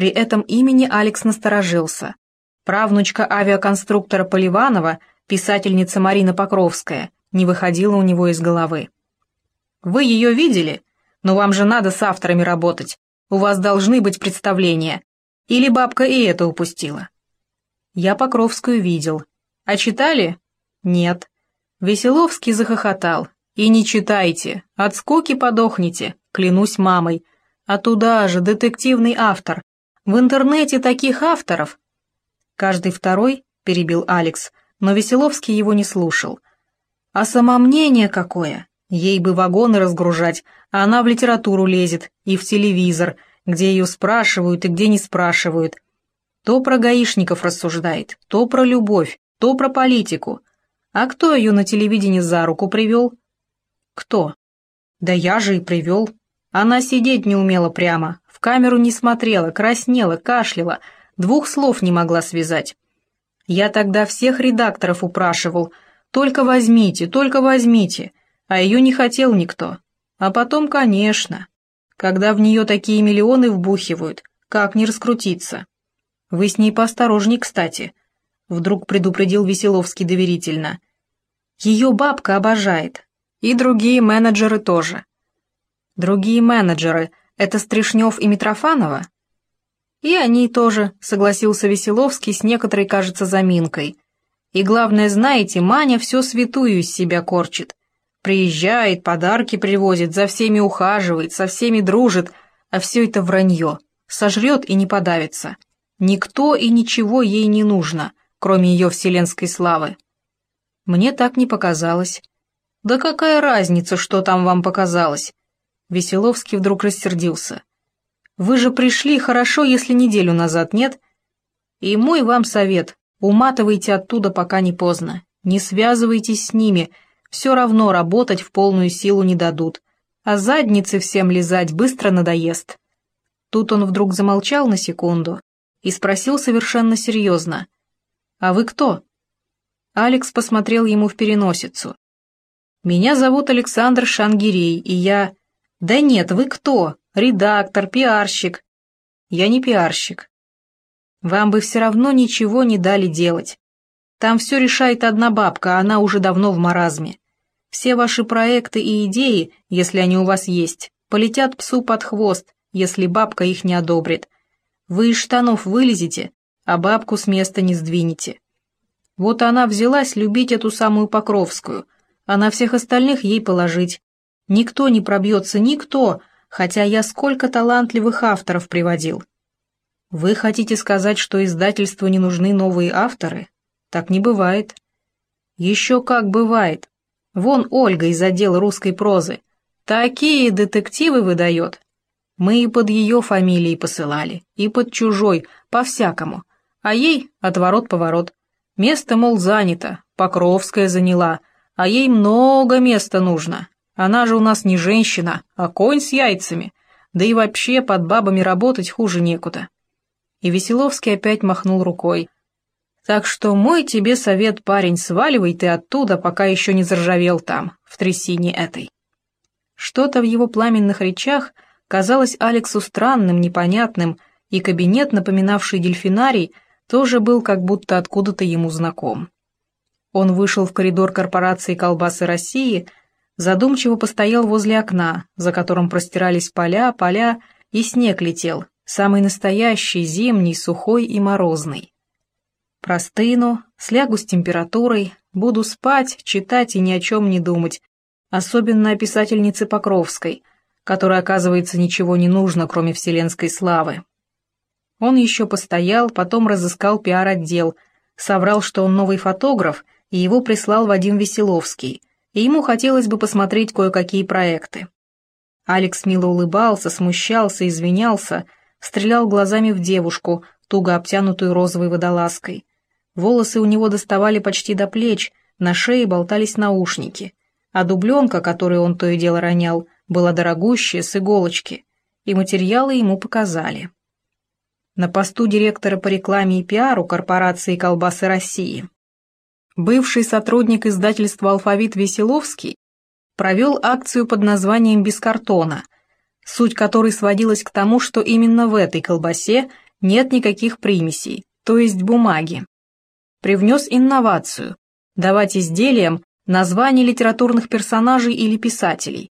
При этом имени Алекс насторожился. Правнучка авиаконструктора Поливанова, писательница Марина Покровская, не выходила у него из головы. «Вы ее видели? Но вам же надо с авторами работать. У вас должны быть представления. Или бабка и это упустила?» «Я Покровскую видел. А читали?» «Нет». Веселовский захохотал. «И не читайте, от скуки подохнете, клянусь мамой. А туда же детективный автор. В интернете таких авторов». Каждый второй, перебил Алекс, но Веселовский его не слушал. «А самомнение какое? Ей бы вагоны разгружать, а она в литературу лезет и в телевизор, где ее спрашивают и где не спрашивают. То про гаишников рассуждает, то про любовь, то про политику. А кто ее на телевидении за руку привел? Кто? Да я же и привел. Она сидеть не умела прямо, камеру не смотрела, краснела, кашляла, двух слов не могла связать. Я тогда всех редакторов упрашивал, только возьмите, только возьмите, а ее не хотел никто. А потом, конечно, когда в нее такие миллионы вбухивают, как не раскрутиться? Вы с ней поосторожней, кстати, вдруг предупредил Веселовский доверительно. Ее бабка обожает, и другие менеджеры тоже. Другие менеджеры — это Стришнев и Митрофанова? И они тоже, согласился Веселовский с некоторой, кажется, заминкой. И главное, знаете, Маня все святую из себя корчит. Приезжает, подарки привозит, за всеми ухаживает, со всеми дружит, а все это вранье. Сожрет и не подавится. Никто и ничего ей не нужно, кроме ее вселенской славы. Мне так не показалось. «Да какая разница, что там вам показалось?» Веселовский вдруг рассердился. «Вы же пришли хорошо, если неделю назад, нет? И мой вам совет, уматывайте оттуда, пока не поздно. Не связывайтесь с ними, все равно работать в полную силу не дадут, а задницы всем лизать быстро надоест». Тут он вдруг замолчал на секунду и спросил совершенно серьезно. «А вы кто?» Алекс посмотрел ему в переносицу. «Меня зовут Александр Шангирей, и я...» «Да нет, вы кто? Редактор, пиарщик?» «Я не пиарщик. Вам бы все равно ничего не дали делать. Там все решает одна бабка, а она уже давно в маразме. Все ваши проекты и идеи, если они у вас есть, полетят псу под хвост, если бабка их не одобрит. Вы из штанов вылезете, а бабку с места не сдвинете. Вот она взялась любить эту самую Покровскую — а на всех остальных ей положить. Никто не пробьется, никто, хотя я сколько талантливых авторов приводил. Вы хотите сказать, что издательству не нужны новые авторы? Так не бывает. Еще как бывает. Вон Ольга из отдела русской прозы. Такие детективы выдает. Мы и под ее фамилией посылали, и под чужой, по-всякому. А ей отворот-поворот. Место, мол, занято, Покровская заняла, а ей много места нужно. Она же у нас не женщина, а конь с яйцами. Да и вообще под бабами работать хуже некуда. И Веселовский опять махнул рукой. Так что мой тебе совет, парень, сваливай ты оттуда, пока еще не заржавел там, в трясине этой. Что-то в его пламенных речах казалось Алексу странным, непонятным, и кабинет, напоминавший дельфинарий, тоже был как будто откуда-то ему знаком. Он вышел в коридор корпорации «Колбасы России», задумчиво постоял возле окна, за которым простирались поля, поля, и снег летел, самый настоящий, зимний, сухой и морозный. Простыну, слягу с температурой, буду спать, читать и ни о чем не думать, особенно о писательнице Покровской, которой, оказывается, ничего не нужно, кроме вселенской славы. Он еще постоял, потом разыскал пиар-отдел, соврал, что он новый фотограф — и его прислал Вадим Веселовский, и ему хотелось бы посмотреть кое-какие проекты. Алекс мило улыбался, смущался, извинялся, стрелял глазами в девушку, туго обтянутую розовой водолазкой. Волосы у него доставали почти до плеч, на шее болтались наушники, а дубленка, которую он то и дело ронял, была дорогущая, с иголочки, и материалы ему показали. На посту директора по рекламе и пиару корпорации «Колбасы России» бывший сотрудник издательства «Алфавит» Веселовский провел акцию под названием «Без картона», суть которой сводилась к тому, что именно в этой колбасе нет никаких примесей, то есть бумаги. Привнес инновацию – давать изделиям названия литературных персонажей или писателей.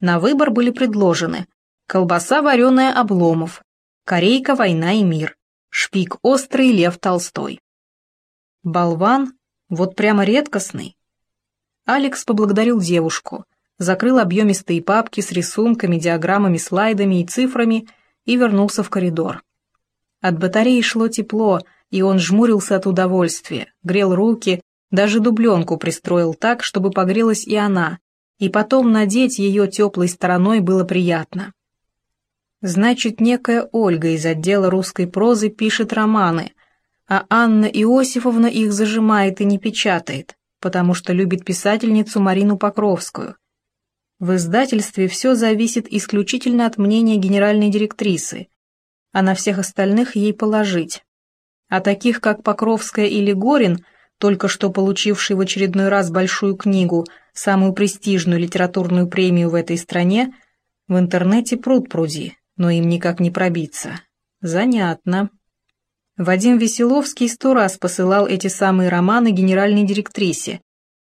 На выбор были предложены колбаса вареная Обломов, корейка «Война и мир», шпик острый Лев Толстой. Болван, вот прямо редкостный. Алекс поблагодарил девушку, закрыл объемистые папки с рисунками, диаграммами, слайдами и цифрами и вернулся в коридор. От батареи шло тепло, и он жмурился от удовольствия, грел руки, даже дубленку пристроил так, чтобы погрелась и она, и потом надеть ее теплой стороной было приятно. Значит, некая Ольга из отдела русской прозы пишет романы, а Анна Иосифовна их зажимает и не печатает, потому что любит писательницу Марину Покровскую. В издательстве все зависит исключительно от мнения генеральной директрисы, а на всех остальных ей положить. А таких, как Покровская или Горин, только что получивший в очередной раз большую книгу, самую престижную литературную премию в этой стране, в интернете пруд пруди, но им никак не пробиться. Занятно. Вадим Веселовский сто раз посылал эти самые романы генеральной директрисе,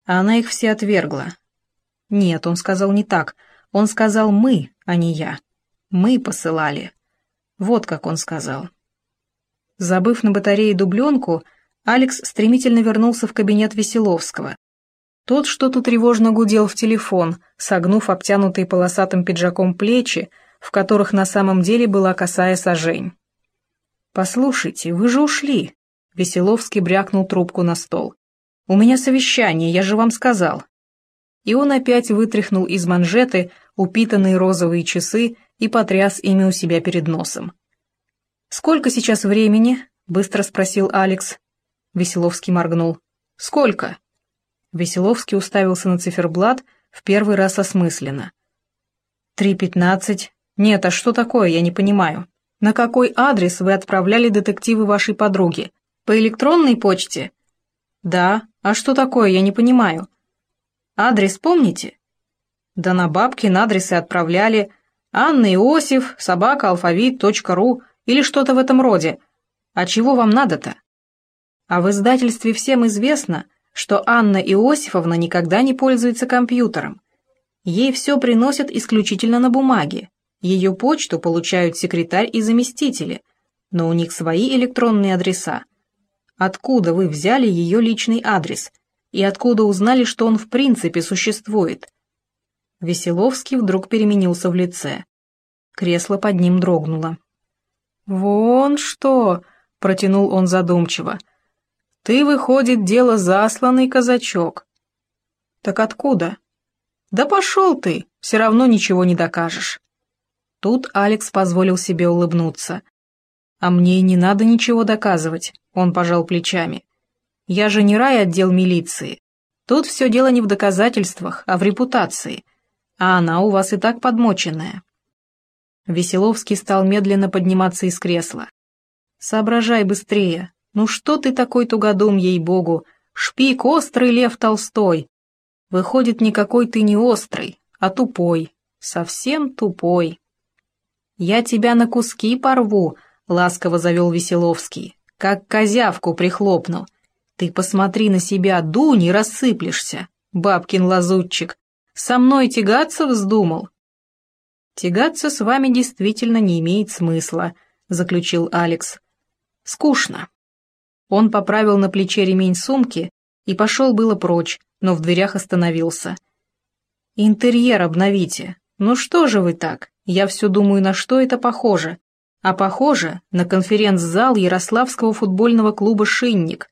а она их все отвергла, нет, он сказал не так. Он сказал «мы», а не «я». «Мы посылали». Вот как он сказал. Забыв на батарее дубленку, Алекс стремительно вернулся в кабинет Веселовского. Тот что-то тревожно гудел в телефон, согнув обтянутые полосатым пиджаком плечи, в которых на самом деле была косая сажень. «Послушайте, вы же ушли!» Веселовский брякнул трубку на стол. «У меня совещание, я же вам сказал и он опять вытряхнул из манжеты упитанные розовые часы и потряс ими у себя перед носом. «Сколько сейчас времени?» — быстро спросил Алекс. Веселовский моргнул. «Сколько?» Веселовский уставился на циферблат в первый раз осмысленно. «Три пятнадцать. Нет, а что такое, я не понимаю. На какой адрес вы отправляли детективы вашей подруги? По электронной почте?» «Да. А что такое, я не понимаю. Адрес помните? Да на бабкин адресы отправляли Анна Иосиф, собака, алфавит, ру или что-то в этом роде. А чего вам надо-то? А в издательстве всем известно, что Анна Иосифовна никогда не пользуется компьютером. Ей все приносят исключительно на бумаге. Ее почту получают секретарь и заместители, но у них свои электронные адреса. Откуда вы взяли ее личный адрес? и откуда узнали, что он в принципе существует. Веселовский вдруг переменился в лице. Кресло под ним дрогнуло. «Вон что!» — протянул он задумчиво. «Ты, выходит, дело засланный казачок». «Так откуда?» «Да пошел ты, все равно ничего не докажешь». Тут Алекс позволил себе улыбнуться. «А мне не надо ничего доказывать», — он пожал плечами. Я же не рай отдел милиции. Тут все дело не в доказательствах, а в репутации. А она у вас и так подмоченная». Веселовский стал медленно подниматься из кресла. «Соображай быстрее. Ну что ты такой тугодум, ей-богу? Шпик острый Лев Толстой. Выходит, никакой ты не острый, а тупой. Совсем тупой». «Я тебя на куски порву», — ласково завел Веселовский, — «как козявку прихлопну». Ты посмотри на себя, дунь и рассыплешься, бабкин лазутчик. Со мной тягаться вздумал? Тягаться с вами действительно не имеет смысла, заключил Алекс. Скучно. Он поправил на плече ремень сумки и пошел было прочь, но в дверях остановился. «Интерьер обновите. Ну что же вы так? Я все думаю, на что это похоже. А похоже на конференц-зал Ярославского футбольного клуба «Шинник»,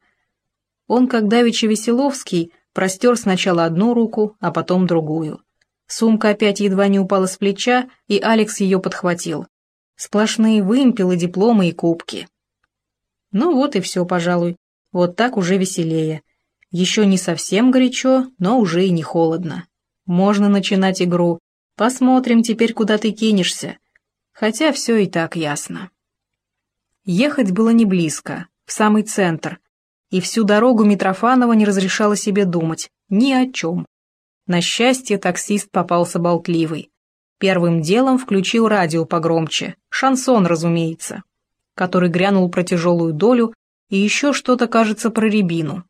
он, как давеча Веселовский, простер сначала одну руку, а потом другую. Сумка опять едва не упала с плеча, и Алекс ее подхватил. Сплошные вымпелы, дипломы и кубки. Ну вот и все, пожалуй. Вот так уже веселее. Еще не совсем горячо, но уже и не холодно. Можно начинать игру. Посмотрим теперь, куда ты кинешься. Хотя все и так ясно. Ехать было не близко, в самый центр, и всю дорогу Митрофанова не разрешала себе думать ни о чем. На счастье, таксист попался болтливый. Первым делом включил радио погромче, шансон, разумеется. который грянул про тяжелую долю, и еще что-то, кажется, про рябину.